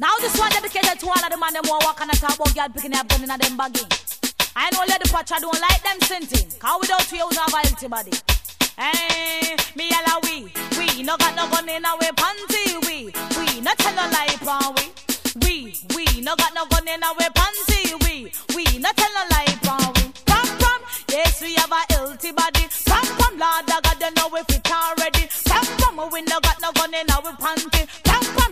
Now this one dedicated to all of the man them who walk and talk about girl picking up gun in them baggy. I know Lady Patcha don't like them sinting. Cause without you, you have a healthy body. Hey, me yalla we, we no got no gun in our panty. We, we no tell no lie, pan we. We, we no got no gun in our panty. We, we no tell no lie, pan we. Pam pam, yes we have a healthy body. Pam pam, Lord I got to know if it already. Pam pam, we no got no gun in our panty.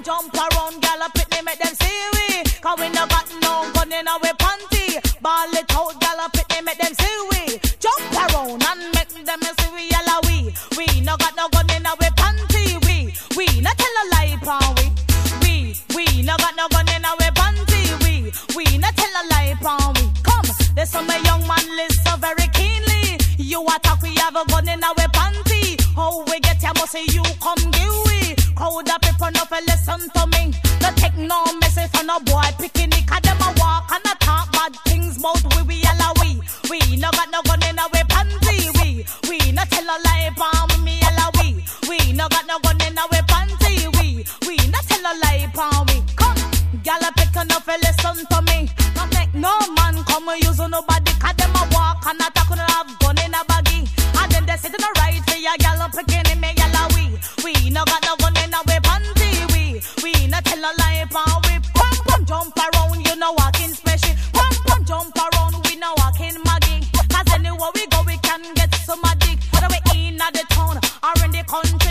Jump around, gal up it, make them see we. Cause we no got no gun in our panty. Ball it out, gal up it, make them see we. Jump around and make them see we, yalla we. We no got no gun in our panty. We, we no tell a lie, pan we. We, we no got no gun in our panty. We, we no tell a lie, pan we. Come, there's some young man listen very keenly. You attack, we have a gun in our panty. How we get must say you come give we. Crowd of people no for listen to me. No take no message from no boy picking it. Cause them a walk and a talk bad things about we, we yalla we. We no got no gun in our panty. We, we no tell a lie, palm me yalla we. We no got no gun in our panty. We, we no tell a lie, palm we. Come, gala pick enough for listen to me. No make no man come use nobody. Cause them a walk and a talk and have gun in a baggy. And then they sit in the right for your gal picking me yalla we. We no got no gun in our panty. We, we no tell a lie, palm we. Pum pum jump around, you know walking special. Pum pum jump around, we no walking maggie. Cause anywhere we go, we can get some dick. Whether we in the town or in the country.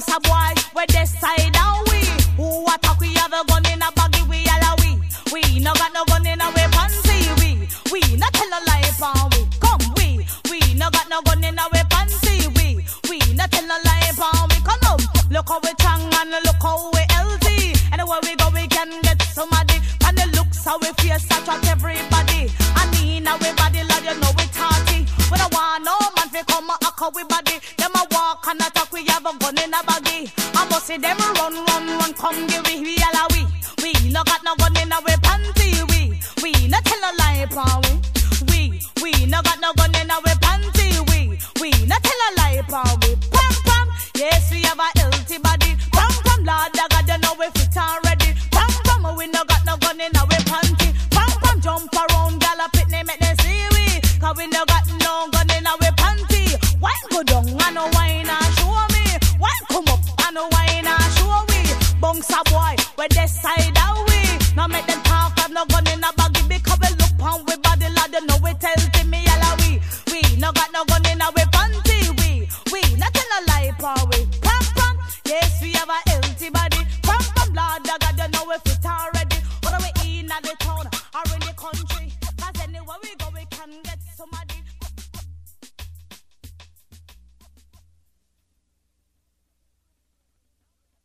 Bounce a boy, where they side down we. Who attack we have a gun in a baggy we all we. We no got no gun in our panty. We, we no tell a lie, pan we. Come we, we no got no gun in our panty. We, we no tell a lie, pan we. Come on, look how we strong and look how we healthy. Anywhere we go, we can get somebody. And the looks how we face attract everybody. And in our body, Lord, you know come we body. Them a walk and attack, we have a gun in a baggy. I must see them run, run, run, come give we, we all a we. We no got no gun in our panty. We, we no tell a lie, pan we. We, we no got no gun in our panty. We, we no tell a lie, pan we. Pam pam, yes we have a healthy body. Pam pam, Lord, I got to know if it already. Pam pam, we no got no gun in our go down and no wine and show me. Wine come up and no wine and show we. Bounce a boy, where this side away. we? Now make them talk, I've no gun in a